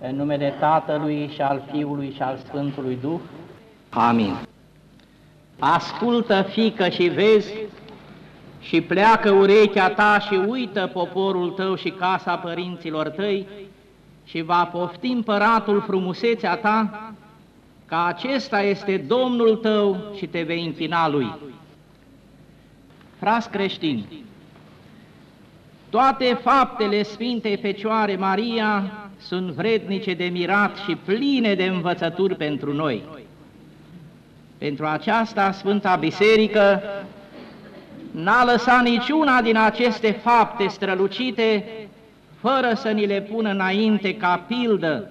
În numele Tatălui și al Fiului și al Sfântului Duh. Amin. Ascultă, fică, și vezi, și pleacă urechea ta și uită poporul tău și casa părinților tăi și va pofti împăratul frumusețea ta, că acesta este Domnul tău și te vei închina lui. Fras creștini, toate faptele Sfintei Fecioare Maria sunt vrednice de mirat și pline de învățături pentru noi. Pentru aceasta Sfânta Biserică n-a lăsat niciuna din aceste fapte strălucite fără să ni le pună înainte ca pildă,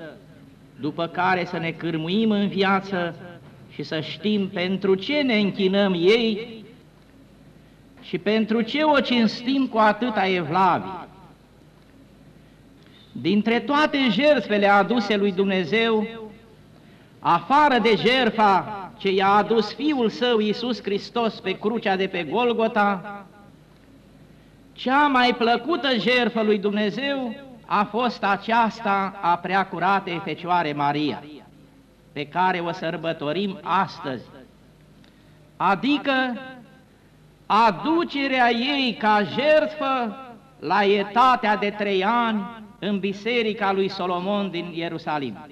după care să ne cârmuim în viață și să știm pentru ce ne închinăm ei și pentru ce o cinstim cu atâta evlavie. Dintre toate jertfele aduse lui Dumnezeu, afară de jertfa ce i-a adus Fiul Său Iisus Hristos pe crucea de pe Golgota, cea mai plăcută jertfă lui Dumnezeu a fost aceasta a preacuratei Fecioare Maria, pe care o sărbătorim astăzi, adică aducerea ei ca jertfă la etatea de trei ani în biserica lui Solomon din Ierusalim.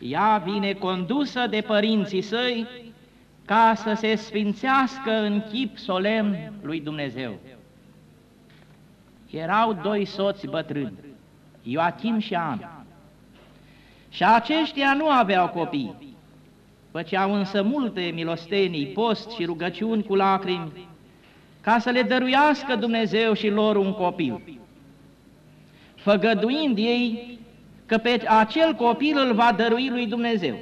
Ea vine condusă de părinții săi ca să se sfințească în chip solemn lui Dumnezeu. Erau doi soți bătrâni, Ioachim și Ana, și aceștia nu aveau copii, făceau însă multe milostenii, post și rugăciuni cu lacrimi, ca să le dăruiască Dumnezeu și lor un copil, făgăduind ei că pe acel copil îl va dărui lui Dumnezeu.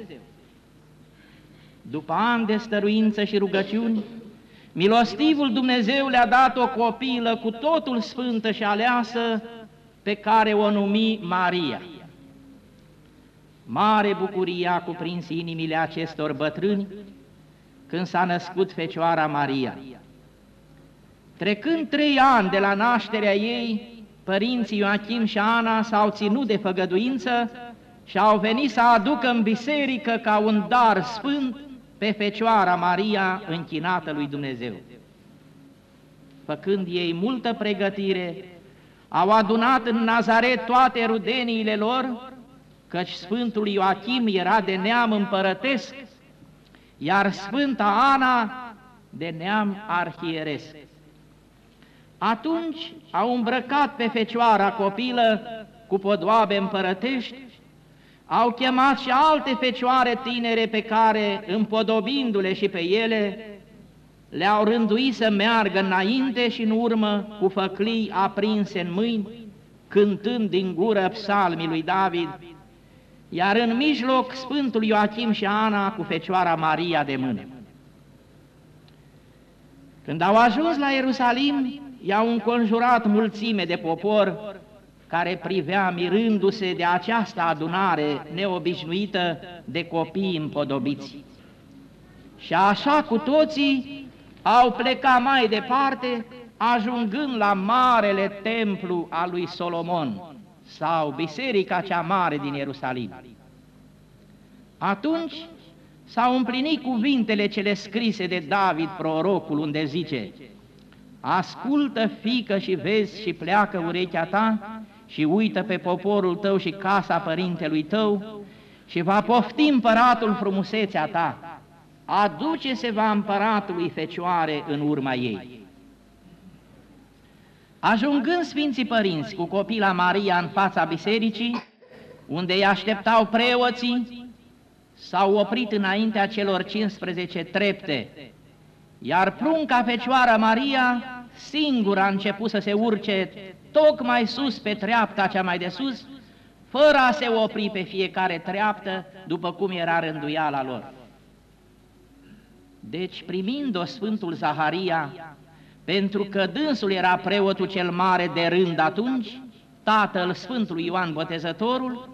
După ani de stăruință și rugăciuni, milostivul Dumnezeu le-a dat o copilă cu totul sfântă și aleasă, pe care o numi Maria. Mare bucurie a cuprins inimile acestor bătrâni când s-a născut Fecioara Maria. Trecând trei ani de la nașterea ei, părinții Ioachim și Ana s-au ținut de făgăduință și au venit să aducă în biserică ca un dar sfânt pe Fecioara Maria închinată lui Dumnezeu. Făcând ei multă pregătire, au adunat în Nazaret toate rudeniile lor, căci Sfântul Ioachim era de neam împărătesc, iar Sfânta Ana de neam arhieresc. Atunci au îmbrăcat pe fecioara copilă cu podoabe împărătești, au chemat și alte fecioare tinere pe care, împodobindu-le și pe ele, le-au rânduit să meargă înainte și în urmă cu făclii aprinse în mâini, cântând din gură psalmii lui David, iar în mijloc Sfântul Ioachim și Ana cu Fecioara Maria de mână. Când au ajuns la Ierusalim, i-au înconjurat mulțime de popor care privea mirându-se de această adunare neobișnuită de copii împodobiți. Și așa cu toții au plecat mai departe, ajungând la marele templu al lui Solomon, sau biserica cea mare din Ierusalim. Atunci s-au împlinit cuvintele cele scrise de David, prorocul, unde zice, Ascultă, fică, și vezi și pleacă urechea ta și uită pe poporul tău și casa părintelui tău și va pofti împăratul frumusețea ta. Aduce-se va împăratului fecioare în urma ei. Ajungând Sfinții Părinți cu copila Maria în fața bisericii, unde îi așteptau preoții, s-au oprit înaintea celor 15 trepte iar prunca Fecioara Maria singură a început să se urce tocmai sus pe treapta cea mai de sus, fără a se opri pe fiecare treaptă, după cum era rânduiala lor. Deci, primind-o Sfântul Zaharia, pentru că dânsul era preotul cel mare de rând atunci, tatăl Sfântului Ioan Botezătorul,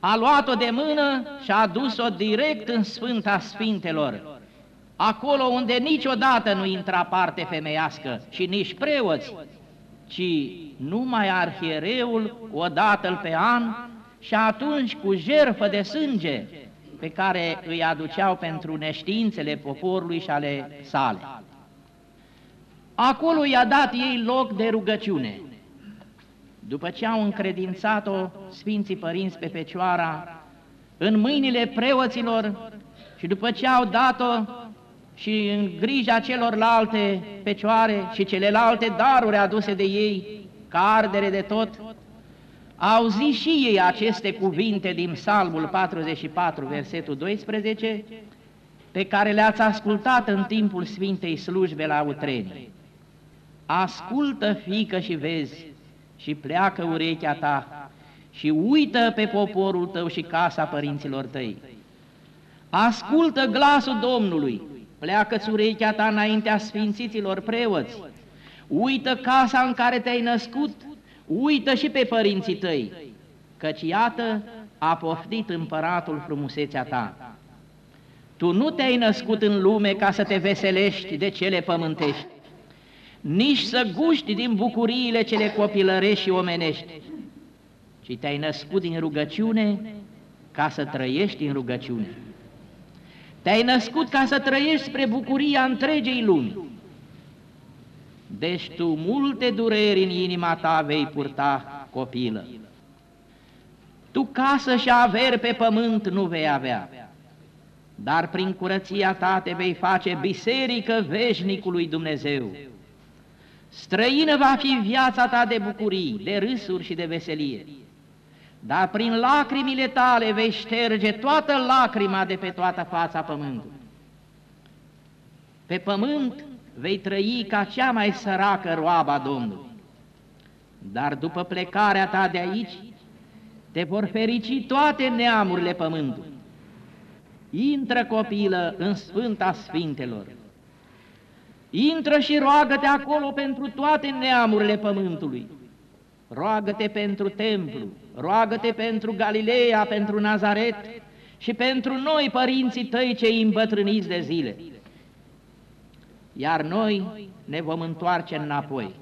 a luat-o de mână și a dus-o direct în Sfânta Sfintelor, acolo unde niciodată nu intra parte femeiască și nici preoți, ci numai arhiereul o dată pe an și atunci cu jerfă de sânge pe care îi aduceau pentru neștiințele poporului și ale sale. Acolo i-a dat ei loc de rugăciune. După ce au încredințat-o Sfinții Părinți pe Fecioara în mâinile preoților și după ce au dat-o și în grija celorlalte fecioare și celelalte daruri aduse de ei, ca ardere de tot, au zis și ei aceste cuvinte din Psalmul 44, versetul 12, pe care le-ați ascultat în timpul Sfintei Slujbe la Utreni. Ascultă, fică, și vezi, și pleacă urechea ta, și uită pe poporul tău și casa părinților tăi. Ascultă glasul Domnului, pleacă-ți urechea ta înaintea sfințiților preoți, uită casa în care te-ai născut, uită și pe părinții tăi, căci iată a poftit împăratul frumusețea ta. Tu nu te-ai născut în lume ca să te veselești de cele pământești, nici să guști din bucuriile cele copilărești și omenești, ci te-ai născut din rugăciune ca să trăiești în rugăciune. Te-ai născut ca să trăiești spre bucuria întregei lumi. Deci tu multe dureri în inima ta vei purta, copilă. Tu casă și averi pe pământ nu vei avea, dar prin curăția ta te vei face biserică veșnicului Dumnezeu. Străină va fi viața ta de bucurii, de râsuri și de veselie, dar prin lacrimile tale vei șterge toată lacrima de pe toată fața pământului. Pe pământ vei trăi ca cea mai săracă roaba Domnului. Dar după plecarea ta de aici, te vor ferici toate neamurile pământului. Intră, copilă, în Sfânta Sfintelor. Intră și roagă-te acolo pentru toate neamurile pământului. Roagă-te pentru templu, roagă-te pentru Galileea, pentru Nazaret și pentru noi, părinții tăi, cei îmbătrâniți de zile iar noi ne vom întoarce înapoi.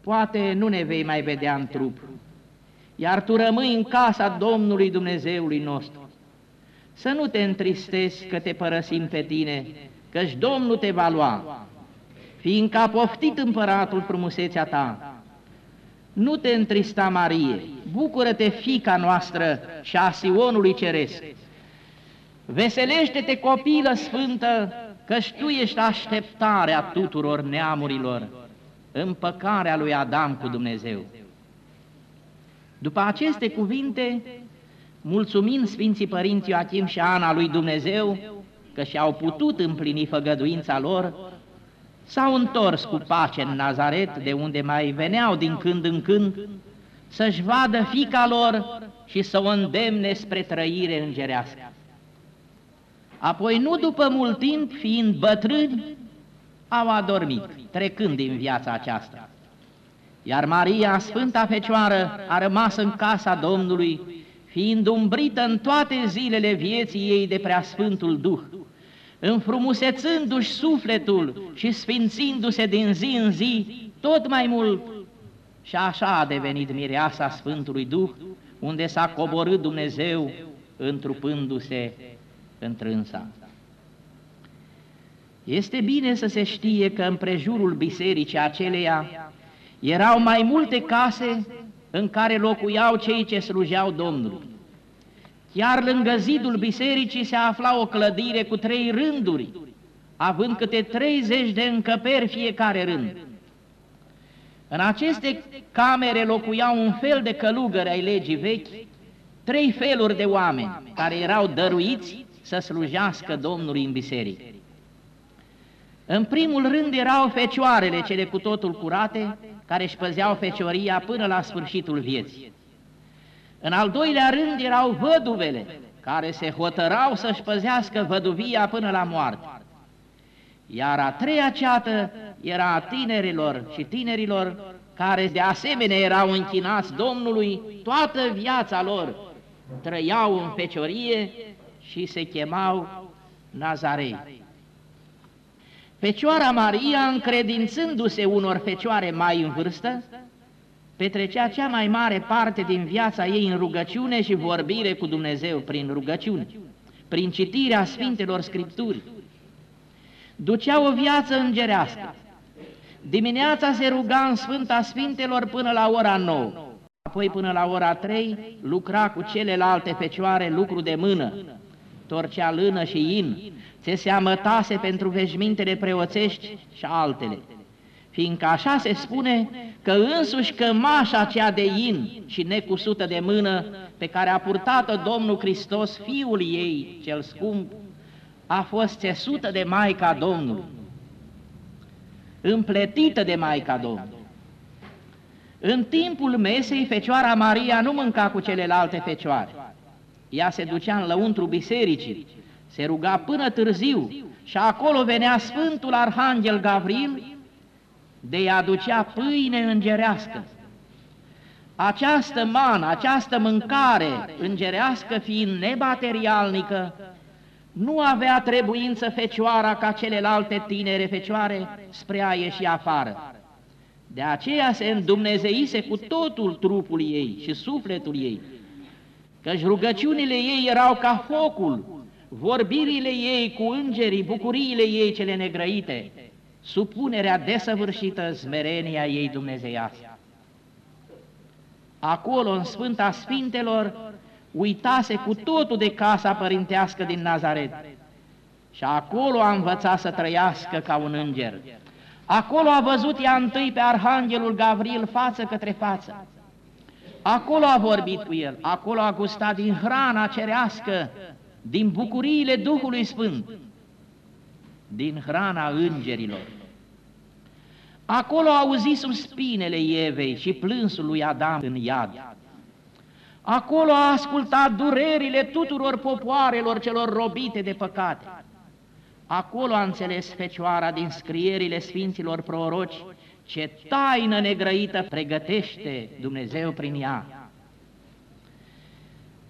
Poate nu ne vei mai vedea în trup, iar tu rămâi în casa Domnului Dumnezeului nostru. Să nu te întristezi că te părăsim pe tine, căci Domnul te va lua, fiindcă a poftit împăratul frumusețea ta. Nu te întrista, Marie, bucură-te, fica noastră și a Sionului Ceresc. Veselește-te, copilă sfântă, căci Tu ești așteptarea tuturor neamurilor, împăcarea lui Adam cu Dumnezeu. După aceste cuvinte, mulțumind Sfinții Părinți Ioachim și Ana lui Dumnezeu, că și-au putut împlini făgăduința lor, s-au întors cu pace în Nazaret, de unde mai veneau din când în când, să-și vadă fica lor și să o îndemne spre trăire îngerească. Apoi, nu după mult timp, fiind bătrâni, au adormit, trecând din viața aceasta. Iar Maria, Sfânta Fecioară, a rămas în casa Domnului, fiind umbrită în toate zilele vieții ei de preasfântul Duh, înfrumusețându-și sufletul și sfințindu-se din zi în zi tot mai mult. Și așa a devenit mireasa Sfântului Duh, unde s-a coborât Dumnezeu întrupându-se întrânsa. Este bine să se știe că în prejurul bisericii aceleia erau mai multe case în care locuiau cei ce slujeau Domnului. Chiar lângă zidul bisericii se afla o clădire cu trei rânduri, având câte 30 de încăperi fiecare rând. În aceste camere locuiau un fel de călugări ai legii vechi, trei feluri de oameni care erau dăruiți să slujească Domnului în biserică. În primul rând erau fecioarele cele cu totul curate, care își păzeau fecioria până la sfârșitul vieții. În al doilea rând erau văduvele, care se hotărau să-și păzească văduvia până la moarte. Iar a treia ceată era a tinerilor și tinerilor care de asemenea erau închinați Domnului toată viața lor, trăiau în feciorie și se chemau Nazarei. Fecioara Maria, încredințându-se unor fecioare mai în vârstă, petrecea cea mai mare parte din viața ei în rugăciune și vorbire cu Dumnezeu prin rugăciune, prin citirea Sfintelor Scripturi. Ducea o viață îngerească. Dimineața se ruga în Sfânta Sfintelor până la ora 9, apoi până la ora 3 lucra cu celelalte fecioare lucru de mână, torcea lână și in, se seamătase pentru veșmintele preoțești și altele, fiindcă așa se spune că însuși cămașa aceea de in și necusută de mână pe care a purtat-o Domnul Hristos, Fiul ei cel scump, a fost țesută de Maica Domnului, împletită de Maica Domnului. În timpul mesei, Fecioara Maria nu mânca cu celelalte fecioare. Ea se ducea în lăuntru bisericii, se ruga până târziu și acolo venea Sfântul Arhanghel Gavril de i aducea pâine îngerească. Această mană, această mâncare îngerească fiind nematerialnică, nu avea trebuință fecioara ca celelalte tinere fecioare spre a ieși afară. De aceea se îndumnezeise cu totul trupul ei și sufletul ei, căci rugăciunile ei erau ca focul, vorbirile ei cu îngerii, bucuriile ei cele negrăite, supunerea desăvârșită, smerenia ei dumnezeiască. Acolo, în Sfânta Sfintelor, uitase cu totul de casa părintească din Nazaret și acolo a învățat să trăiască ca un înger. Acolo a văzut ea întâi pe Arhanghelul Gavril față către față. Acolo a vorbit cu el, acolo a gustat din hrana cerească, din bucuriile Duhului Sfânt, din hrana îngerilor. Acolo a auzit sub spinele Evei și plânsul lui Adam în iad. Acolo a ascultat durerile tuturor popoarelor celor robite de păcate. Acolo a înțeles Fecioara din scrierile Sfinților Proroci ce taină negrăită pregătește Dumnezeu prin ea.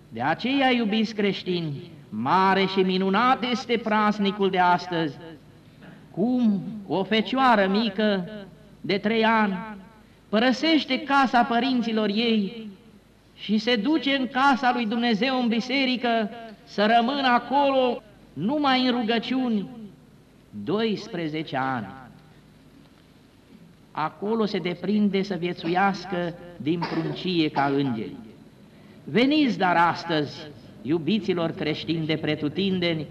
De aceea, iubiți creștini, mare și minunat este praznicul de astăzi, cum o fecioară mică de trei ani părăsește casa părinților ei și se duce în casa lui Dumnezeu în biserică să rămână acolo numai în rugăciuni 12 ani. Acolo se deprinde să viețuiască din pruncie ca îngeri. Veniți dar astăzi, iubiților creștini de pretutindeni,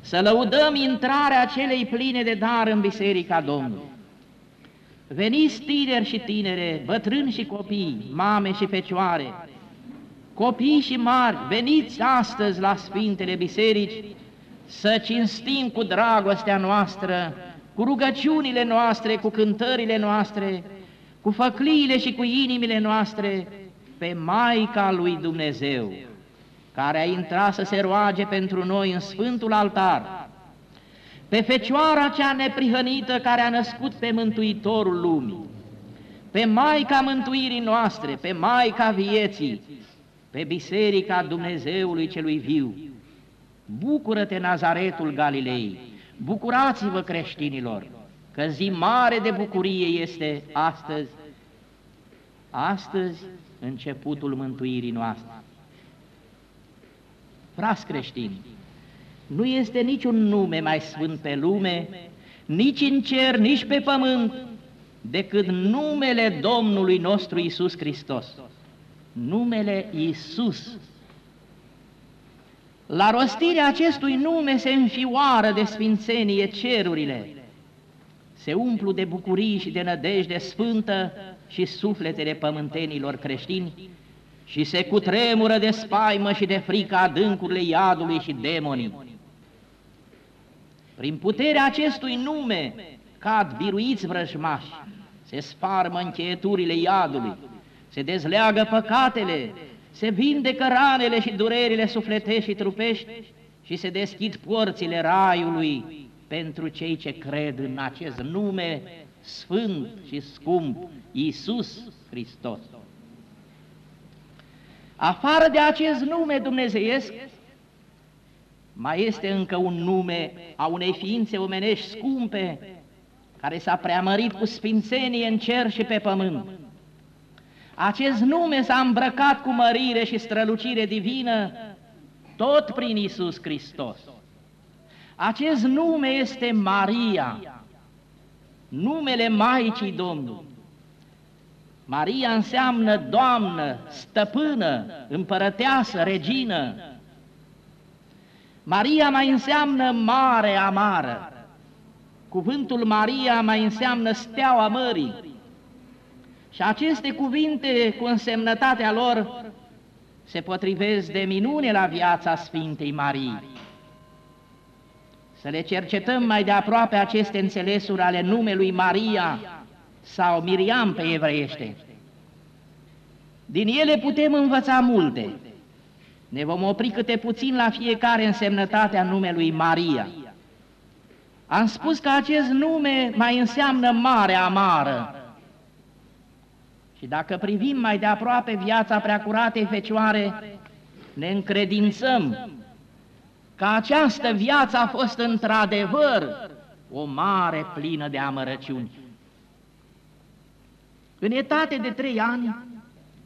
să lăudăm intrarea celei pline de dar în Biserica Domnului. Veniți tineri și tinere, bătrâni și copii, mame și fecioare, copii și mari, veniți astăzi la Sfintele Biserici să cinstim cu dragostea noastră, cu rugăciunile noastre, cu cântările noastre, cu făcliile și cu inimile noastre pe Maica lui Dumnezeu, care a intrat să se roage pentru noi în Sfântul Altar, pe Fecioara cea neprihănită care a născut pe Mântuitorul lumii, pe Maica mântuirii noastre, pe Maica vieții, pe Biserica Dumnezeului celui viu. Bucură-te, Nazaretul Galilei, bucurați-vă creștinilor, că zi mare de bucurie este astăzi, astăzi începutul mântuirii noastre. Frați creștini, nu este niciun nume mai sfânt pe lume, nici în cer, nici pe pământ, decât numele Domnului nostru Isus Hristos. Numele Isus. La rostirea acestui nume se înfioară de sfințenie cerurile, se umplu de bucurii și de nădejde sfântă și sufletele pământenilor creștini și se cutremură de spaimă și de frică adâncurile iadului și demonii. Prin puterea acestui nume cad biruiți vrăjmași, se sparmă încheieturile iadului, se dezleagă păcatele, se vindecă ranele și durerile sufletești și trupești și se deschid porțile raiului pentru cei ce cred în acest nume sfânt și scump, Iisus Hristos. Afară de acest nume dumnezeiesc, mai este încă un nume a unei ființe omenești scumpe, care s-a preamărit cu sfințenie în cer și pe pământ. Acest nume s-a îmbrăcat cu mărire și strălucire divină tot prin Isus Hristos. Acest nume este Maria, numele Maicii Domnului. Maria înseamnă Doamnă, Stăpână, Împărăteasă, Regină. Maria mai înseamnă Mare Amară. Cuvântul Maria mai înseamnă Steaua Mării. Și aceste cuvinte, cu însemnătatea lor, se potrivesc de minune la viața Sfintei Marii. Să le cercetăm mai de aproape aceste înțelesuri ale numelui Maria sau Miriam pe evreiește. Din ele putem învăța multe. Ne vom opri câte puțin la fiecare însemnătatea numelui Maria. Am spus că acest nume mai înseamnă mare amară. Și dacă privim mai de aproape viața preacuratei Fecioare, ne încredințăm că această viață a fost într-adevăr o mare plină de amărăciuni. În etate de trei ani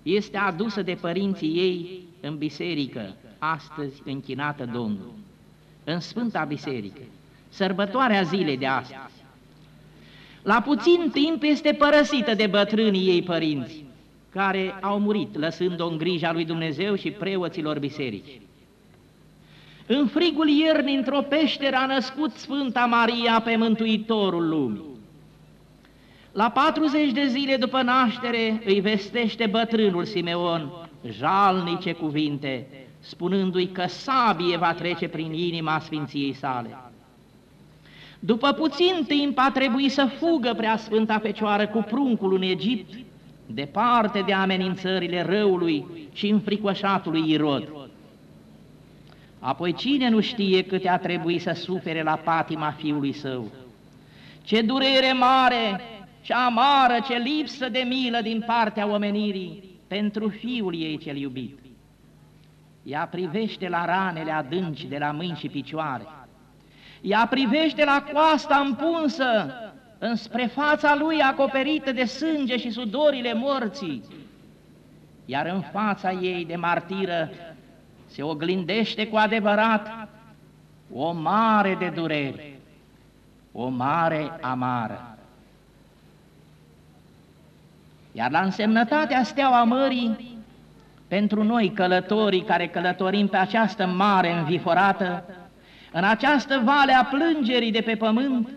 este adusă de părinții ei în biserică, astăzi închinată Domnul, în Sfânta Biserică, sărbătoarea zilei de astăzi. La puțin timp este părăsită de bătrânii ei părinți, care au murit, lăsând-o în grija lui Dumnezeu și preoților biserici. În frigul iernii, într-o peșteră, a născut Sfânta Maria pe Mântuitorul lumii. La 40 de zile după naștere îi vestește bătrânul Simeon jalnice cuvinte, spunându-i că sabie va trece prin inima Sfinției sale. După puțin timp a trebuit să fugă prea Sfânta Fecioară cu pruncul în Egipt, departe de amenințările răului și înfricoșatului Irod. Apoi cine nu știe câte a trebuit să sufere la patima fiului său? Ce durere mare, ce amară, ce lipsă de milă din partea omenirii pentru fiul ei cel iubit. Ea privește la ranele adânci de la mâini și picioare. Ea privește la coasta împunsă înspre fața lui acoperită de sânge și sudorile morții. Iar în fața ei de martiră se oglindește cu adevărat o mare de durere, o mare amară. Iar la însemnătatea steaua mării, pentru noi călătorii care călătorim pe această mare înviforată, în această vale a plângerii de pe pământ,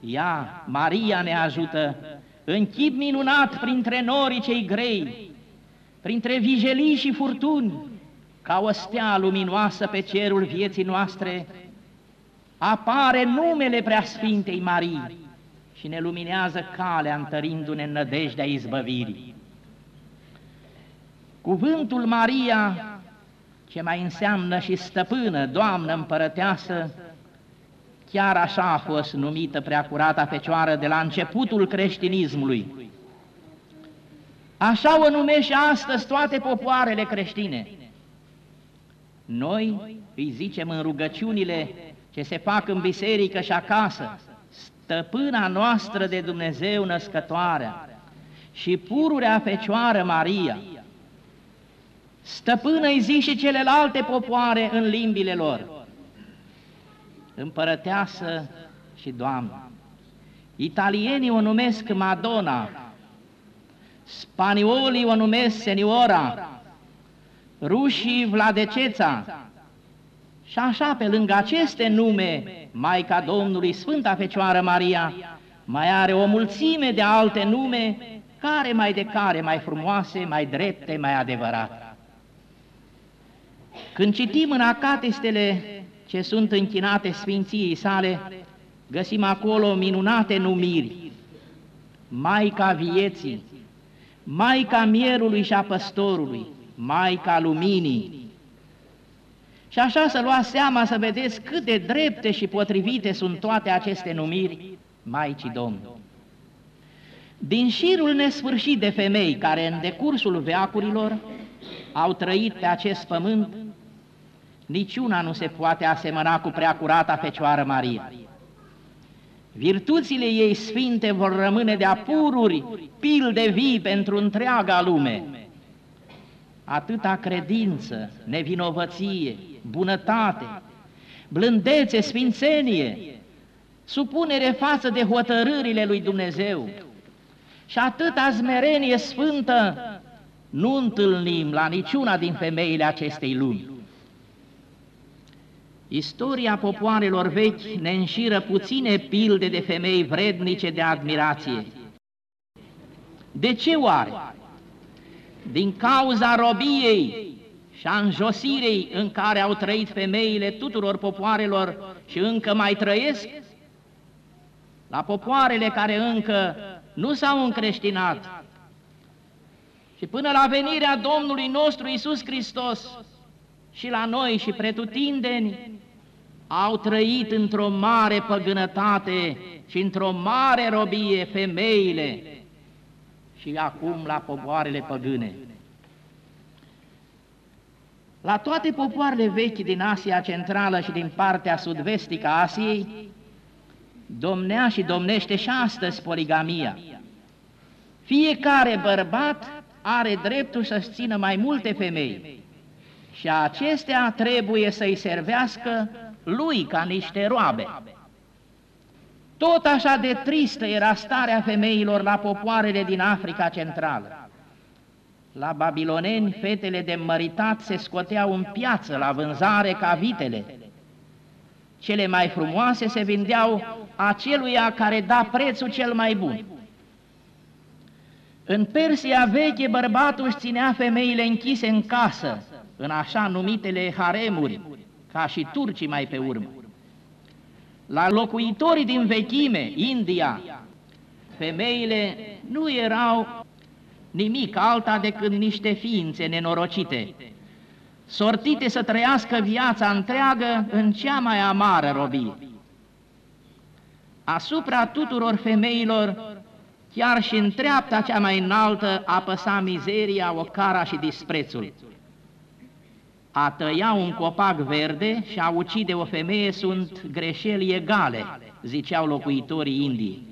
ea, Maria, ne ajută în chip minunat printre norii cei grei, printre vijelii și furtuni, ca o stea luminoasă pe cerul vieții noastre, apare numele Preasfintei Marii și ne luminează calea întărindu-ne în nădejdea izbăvirii. Cuvântul Maria, ce mai înseamnă și stăpână, Doamnă împărăteasă, chiar așa a fost numită preacurata Fecioară de la începutul creștinismului. Așa o numește și astăzi toate popoarele creștine. Noi îi zicem în rugăciunile ce se fac în biserică și acasă, stăpâna noastră de Dumnezeu născătoarea și pururea Fecioară Maria, stăpână îi zi și celelalte popoare în limbile lor, împărăteasă și Doamnă. Italienii o numesc Madonna, spaniolii o numesc Seniora, rușii Vladeceța, și așa, pe lângă aceste nume, Maica Domnului, Sfânta Fecioară Maria, mai are o mulțime de alte nume, care mai de care, mai frumoase, mai drepte, mai adevărate. Când citim în acatistele ce sunt închinate Sfinției sale, găsim acolo minunate numiri. Maica vieții, Maica mierului și a păstorului, Maica luminii, și așa să luați seama să vedeți cât de drepte și potrivite sunt toate aceste numiri Maicii Domnului. Din șirul nesfârșit de femei care în decursul veacurilor au trăit pe acest pământ, niciuna nu se poate asemăna cu preacurata Fecioară Maria. Virtuțile ei sfinte vor rămâne de apururi, pilde vii pentru întreaga lume. Atâta credință, nevinovăție, bunătate, blândețe, sfințenie, supunere față de hotărârile lui Dumnezeu și atâta zmerenie sfântă nu întâlnim la niciuna din femeile acestei lumi. Istoria popoarelor vechi ne înșiră puține pilde de femei vrednice de admirație. De ce oare? Din cauza robiei și a înjosirei în care au trăit femeile tuturor popoarelor și încă mai trăiesc? La popoarele care încă nu s-au încreștinat și până la venirea Domnului nostru Isus Hristos și la noi și pretutindeni, au trăit într-o mare păgânătate și într-o mare robie femeile și acum la popoarele păgâne. La toate popoarele vechi din Asia Centrală și din partea sud-vestică a Asiei, domnea și domnește și astăzi poligamia. Fiecare bărbat are dreptul să-și țină mai multe femei și acestea trebuie să-i servească lui ca niște roabe. Tot așa de tristă era starea femeilor la popoarele din Africa Centrală. La babiloneni, fetele de măritat se scoteau în piață la vânzare ca vitele. Cele mai frumoase se vindeau aceluia care da prețul cel mai bun. În Persia veche, bărbatul își ținea femeile închise în casă, în așa numitele haremuri, ca și turcii mai pe urmă. La locuitorii din vechime, India, femeile nu erau nimic alta decât niște ființe nenorocite, sortite să trăiască viața întreagă în cea mai amară robie. Asupra tuturor femeilor, chiar și în treapta cea mai înaltă, apăsa mizeria, ocara și disprețul. A tăia un copac verde și a ucide o femeie sunt greșeli egale, ziceau locuitorii Indiei.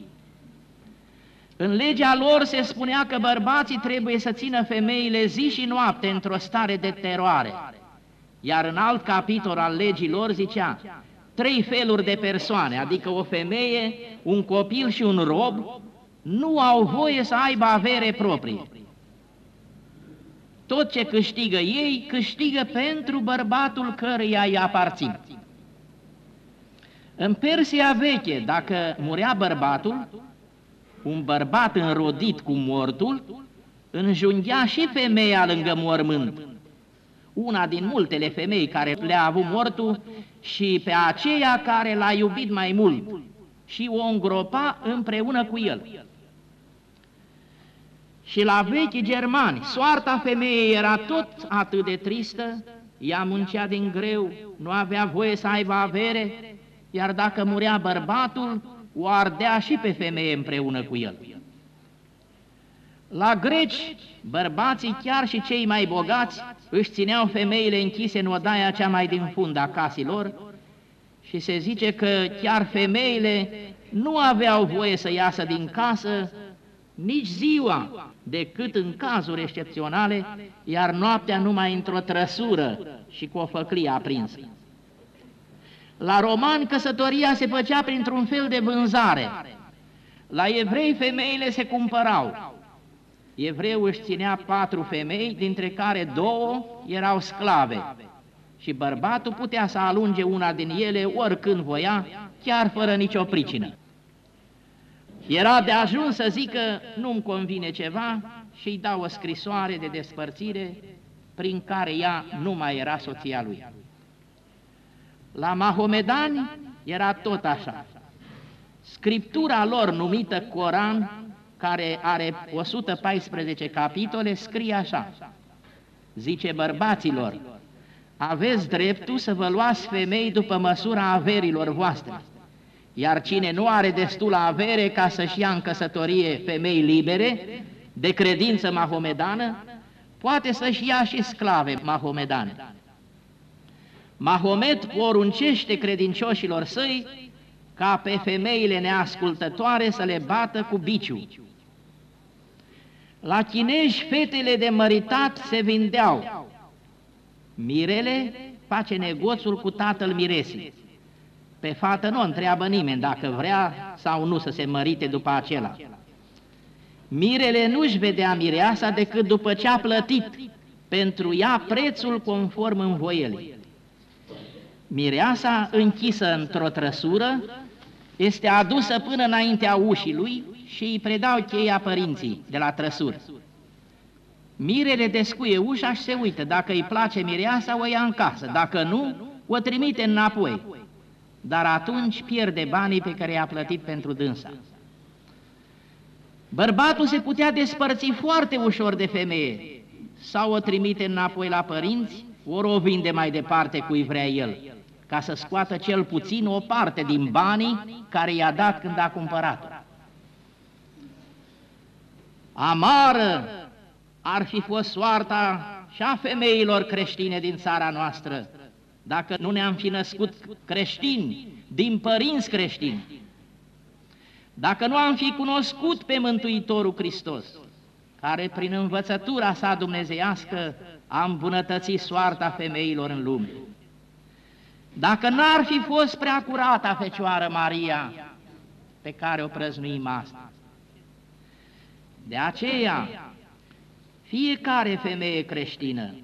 În legea lor se spunea că bărbații trebuie să țină femeile zi și noapte într-o stare de teroare, iar în alt capitol al legii lor zicea trei feluri de persoane, adică o femeie, un copil și un rob, nu au voie să aibă avere proprie. Tot ce câștigă ei, câștigă pentru bărbatul căruia îi aparțin. În Persia veche, dacă murea bărbatul, un bărbat înrodit cu mortul, înjunghea și femeia lângă mormânt. Una din multele femei care le-a avut mortul și pe aceea care l-a iubit mai mult și o îngropa împreună cu el. Și la vechi germani, soarta femeii era tot atât de tristă, ea muncea din greu, nu avea voie să aibă avere, iar dacă murea bărbatul, o ardea și pe femeie împreună cu el. La greci, bărbații, chiar și cei mai bogați, își țineau femeile închise în odaia cea mai din fund a casilor și se zice că chiar femeile nu aveau voie să iasă din casă nici ziua, decât în cazuri excepționale, iar noaptea numai într-o trăsură și cu o făclie aprinsă. La roman căsătoria se făcea printr-un fel de vânzare. La evrei femeile se cumpărau. Evreul își ținea patru femei, dintre care două erau sclave. Și bărbatul putea să alunge una din ele oricând voia, chiar fără nicio pricină. Era de ajuns să zică, nu-mi convine ceva și îi dau o scrisoare de despărțire prin care ea nu mai era soția lui. La Mahomedani era tot așa. Scriptura lor numită Coran, care are 114 capitole, scrie așa. Zice bărbaților, aveți dreptul să vă luați femei după măsura averilor voastre iar cine nu are destulă avere ca să-și ia în căsătorie femei libere, de credință mahomedană, poate să-și ia și sclave mahomedane. Mahomet poruncește credincioșilor săi ca pe femeile neascultătoare să le bată cu biciu. La chinești fetele de măritat se vindeau. Mirele face negoțul cu tatăl miresii. Pe fată nu întreabă nimeni dacă vrea sau nu să se mărite după acela. Mirele nu-și vedea mireasa decât după ce a plătit pentru ea prețul conform învoielii. Mireasa, închisă într-o trăsură, este adusă până înaintea ușii lui și îi predau cheia părinții de la trăsură. Mirele descuie ușa și se uită, dacă îi place mireasa, o ia în casă, dacă nu, o trimite înapoi, dar atunci pierde banii pe care i-a plătit pentru dânsa. Bărbatul se putea despărți foarte ușor de femeie, sau o trimite înapoi la părinți, ori o vinde mai departe cui vrea el, ca să scoată cel puțin o parte din banii care i-a dat când a cumpărat-o. Amară ar fi fost soarta și a femeilor creștine din țara noastră, dacă nu ne-am fi născut creștini, din părinți creștini, dacă nu am fi cunoscut pe Mântuitorul Hristos, care prin învățătura sa dumnezeiască a îmbunătățit soarta femeilor în lume. Dacă n-ar fi fost prea curată Fecioară Maria, pe care o prăznuim astăzi. De aceea, fiecare femeie creștină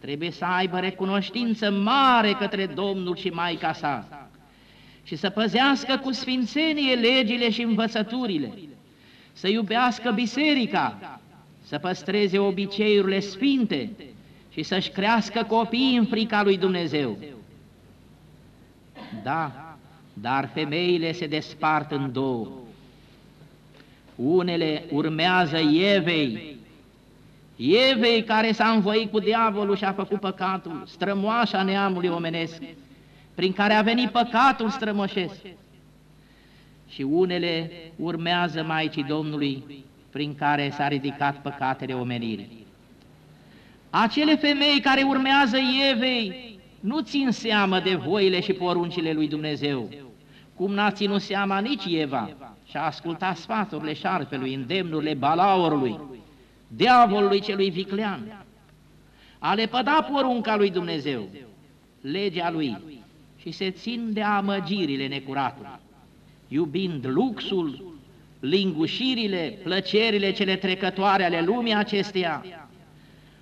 trebuie să aibă recunoștință mare către Domnul și Maica sa și să păzească cu sfințenie legile și învățăturile, să iubească biserica, să păstreze obiceiurile sfinte și să-și crească copiii în frica lui Dumnezeu. Da, dar femeile se despart în două. Unele urmează Evei, Evei care s-a învoit cu diavolul și a făcut păcatul, strămoașa neamului omenesc, prin care a venit păcatul strămoșesc. Și unele urmează Maicii Domnului, prin care s-a ridicat păcatele omenirii. Acele femei care urmează Evei nu țin seamă de voile și poruncile lui Dumnezeu, cum n-a ținut seama nici Eva și a ascultat sfaturile șarpelui, îndemnurile balaurului, diavolului celui viclean, a lepăda porunca lui Dumnezeu, legea lui, și se țin de amăgirile necuratului, iubind luxul, lingușirile, plăcerile cele trecătoare ale lumii acesteia,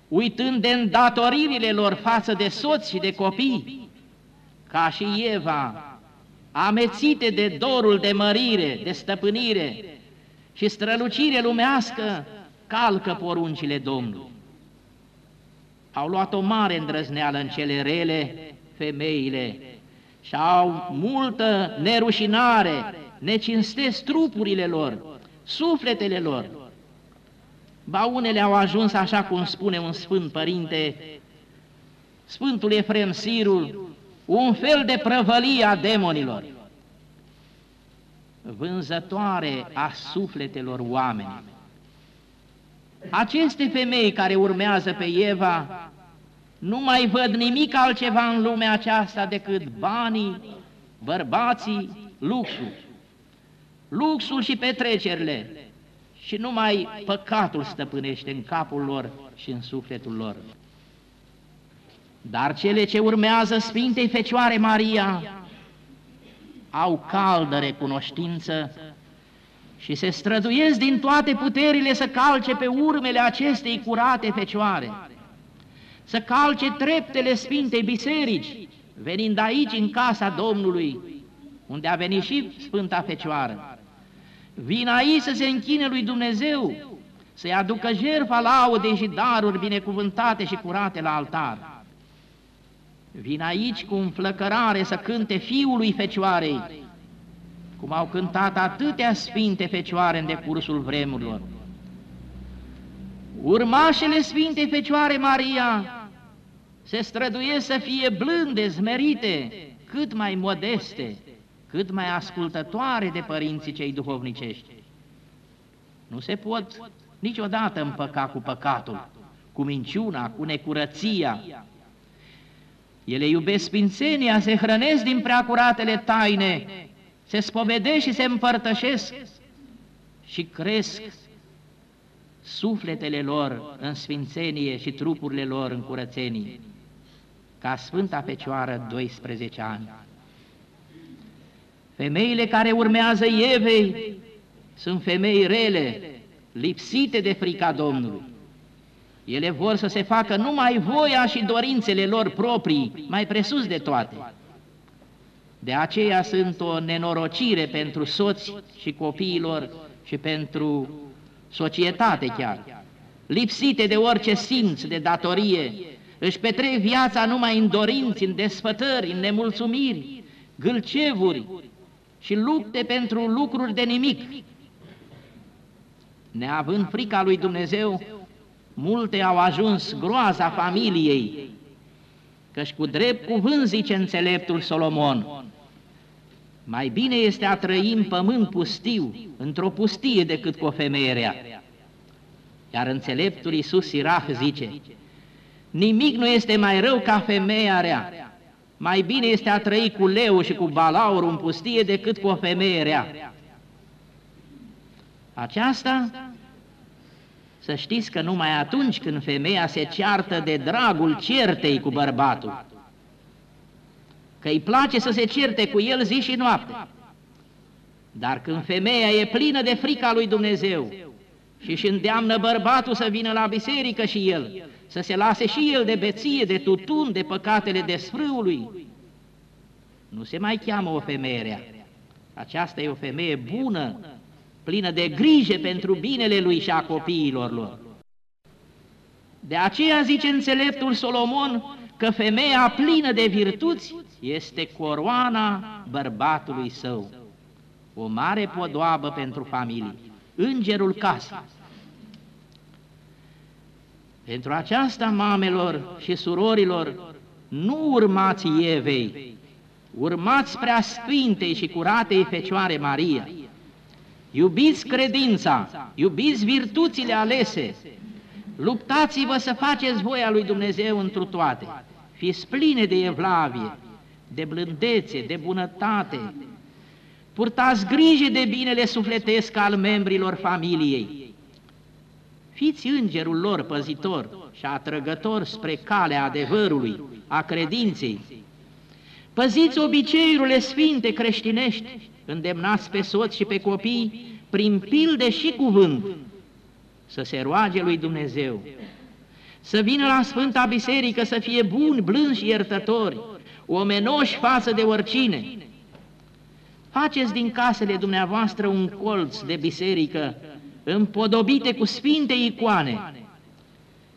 uitând de îndatoririle lor față de soți și de copii, ca și Eva, amețite de dorul de mărire, de stăpânire și strălucire lumească, calcă poruncile Domnului. Au luat o mare îndrăzneală în cele rele femeile și au multă nerușinare ne cinstesc trupurile lor, sufletele lor. Ba unele au ajuns, așa cum spune un sfânt părinte, Sfântul Efrem Sirul, un fel de prăvălie a demonilor, vânzătoare a sufletelor oamenilor. Aceste femei care urmează pe Eva nu mai văd nimic altceva în lumea aceasta decât banii, bărbații, luxul luxul și petrecerile și numai păcatul stăpânește în capul lor și în sufletul lor. Dar cele ce urmează Sfintei Fecioare Maria au caldă recunoștință și se străduiesc din toate puterile să calce pe urmele acestei curate Fecioare, să calce treptele Sfintei Biserici, venind aici în casa Domnului, unde a venit și Sfânta Fecioară. Vin aici să se închine lui Dumnezeu, să-i aducă jertfa laude și daruri binecuvântate și curate la altar. Vin aici cu înflăcărare să cânte Fiului Fecioarei, cum au cântat atâtea sfinte fecioare în decursul vremurilor. Urmașele Sfintei Fecioare Maria se străduie să fie blânde, zmerite, cât mai modeste, cât mai ascultătoare de părinții cei duhovnicești. Nu se pot niciodată împăca cu păcatul, cu minciuna, cu necurăția. Ele iubesc sfințenia, se hrănesc din preacuratele taine, se spovedesc și se împărtășesc și cresc sufletele lor în sfințenie și trupurile lor în curățenie, ca Sfânta Fecioară 12 ani. Femeile care urmează Evei sunt femei rele, lipsite de frica Domnului. Ele vor să se facă numai voia și dorințele lor proprii, mai presus de toate. De aceea sunt o nenorocire pentru soți și copiilor și pentru societate chiar. Lipsite de orice simț de datorie, își petrec viața numai în dorinți, în desfătări, în nemulțumiri, gâlcevuri și lupte pentru lucruri de nimic. Neavând frica lui Dumnezeu, multe au ajuns groaza familiei, căci cu drept cuvânt zice înțeleptul Solomon, mai bine este a trăi în pământ pustiu, într-o pustie, decât cu o femeie rea. Iar înțeleptul Iisus Sirah zice, nimic nu este mai rău ca femeia rea. Mai bine este a trăi cu leu și cu balaur în pustie decât cu o femeie rea. Aceasta, să știți că numai atunci când femeia se ceartă de dragul certei cu bărbatul, că îi place să se certe cu el zi și noapte. Dar când femeia e plină de frica lui Dumnezeu și își îndeamnă bărbatul să vină la biserică și el, să se lase și el de beție, de tutun, de păcatele desfrâului, nu se mai cheamă o femeie rea. Aceasta e o femeie bună, plină de grijă pentru binele lui și a copiilor lor. De aceea zice înțeleptul Solomon că femeia plină de virtuți este coroana bărbatului său, o mare podoabă pentru familie, îngerul casei. Pentru aceasta, mamelor și surorilor, nu urmați Evei, urmați prea sfintei și curatei Fecioare Maria. Iubiți credința, iubiți virtuțile alese, luptați-vă să faceți voia lui Dumnezeu întru toate, fiți pline de evlavie, de blândețe, de bunătate. Purtați grijă de binele sufletesc al membrilor familiei. Fiți îngerul lor păzitor și atrăgător spre calea adevărului, a credinței. Păziți obiceiurile sfinte creștinești, îndemnați pe soți și pe copii prin pilde și cuvânt să se roage lui Dumnezeu, să vină la Sfânta Biserică să fie buni, blânzi și iertători, omenoși față de oricine. Faceți din casele dumneavoastră un colț de biserică împodobite cu sfinte icoane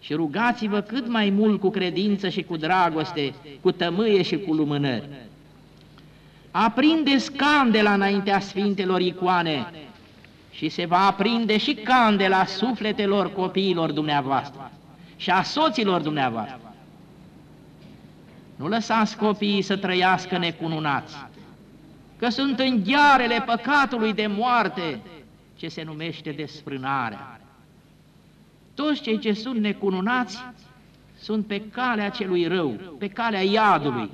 și rugați-vă cât mai mult cu credință și cu dragoste, cu tămâie și cu lumânări. Aprindeți candela înaintea sfintelor icoane și se va aprinde și candela sufletelor copiilor dumneavoastră și a soților dumneavoastră. Nu lăsați copiii să trăiască necununați, că sunt în ghearele păcatului de moarte ce se numește desfrânarea. Toți cei ce sunt necununați sunt pe calea celui rău, pe calea iadului.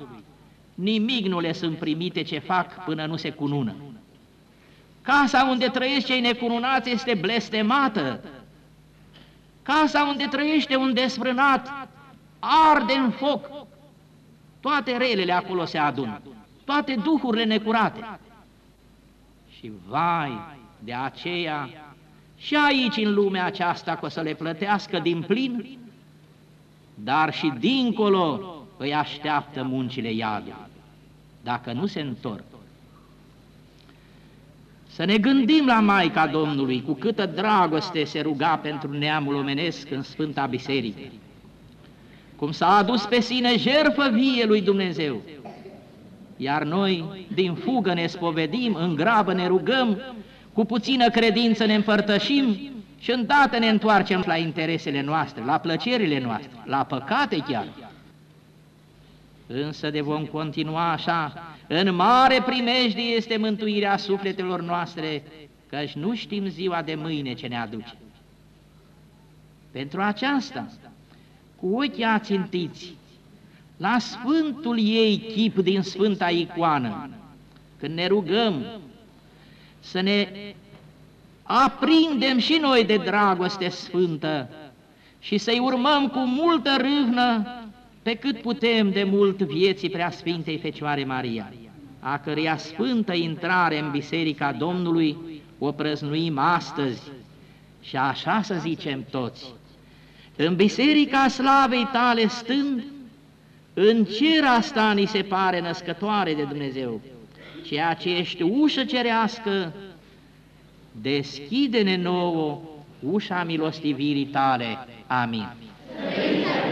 Nimic nu le sunt primite ce fac până nu se cunună. Casa unde trăiesc cei necununați este blestemată. Casa unde trăiește un desfrânat arde în foc toate relele acolo se adună, toate duhurile necurate. Și vai de aceea și aici în lumea aceasta că o să le plătească din plin, dar și dincolo îi așteaptă muncile iadului, dacă nu se întorc. Să ne gândim la Maica Domnului, cu câtă dragoste se ruga pentru neamul omenesc în Sfânta Biserică cum s-a adus pe sine jerfă vie lui Dumnezeu. Iar noi, din fugă ne spovedim, în grabă ne rugăm, cu puțină credință ne împărtășim și îndată ne întoarcem la interesele noastre, la plăcerile noastre, la păcate chiar. Însă de vom continua așa, în mare primejdie este mântuirea sufletelor noastre, căci nu știm ziua de mâine ce ne aduce. Pentru aceasta, cu ochii ațintiți la sfântul ei chip din sfânta icoană, când ne rugăm să ne aprindem și noi de dragoste sfântă și să-i urmăm cu multă râvnă pe cât putem de mult vieții Preasfintei Fecioare Maria, a căreia sfântă intrare în Biserica Domnului o prăznuim astăzi și așa să zicem toți. În Biserica Slavei tale stând, în cer asta ni se pare născătoare de Dumnezeu, ceea ce ești ușă cerească, deschide-ne nouă ușa milostivirii tale. Amin. Amin.